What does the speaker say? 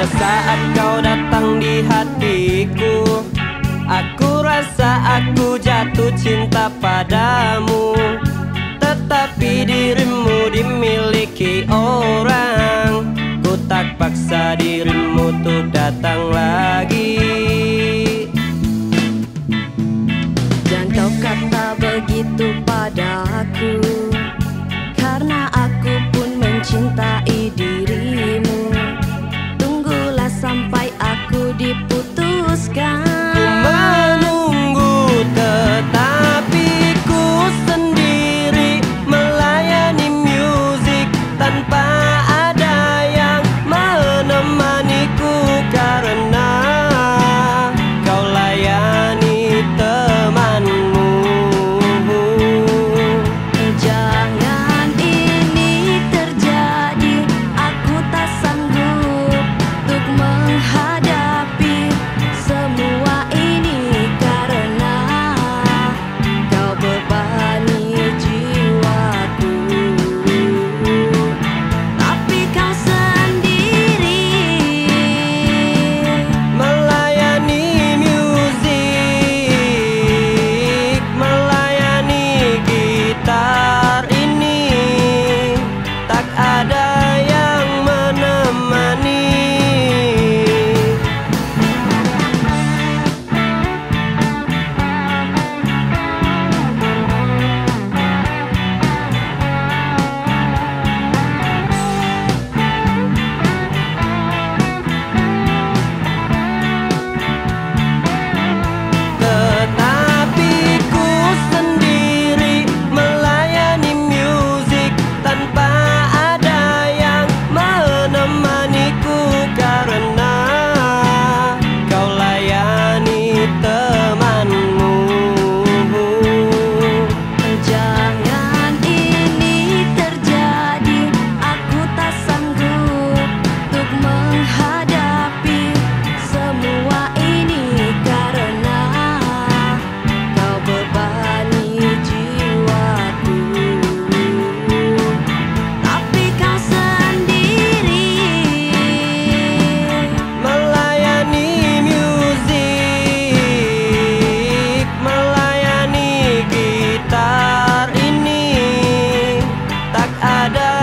Pada saat kau datang di hatiku Aku rasa aku jatuh cinta padamu. Tetapi dirimu dimiliki orang Ku tak paksa dirimu tuh datang lagi. Dan kau kata begitu. da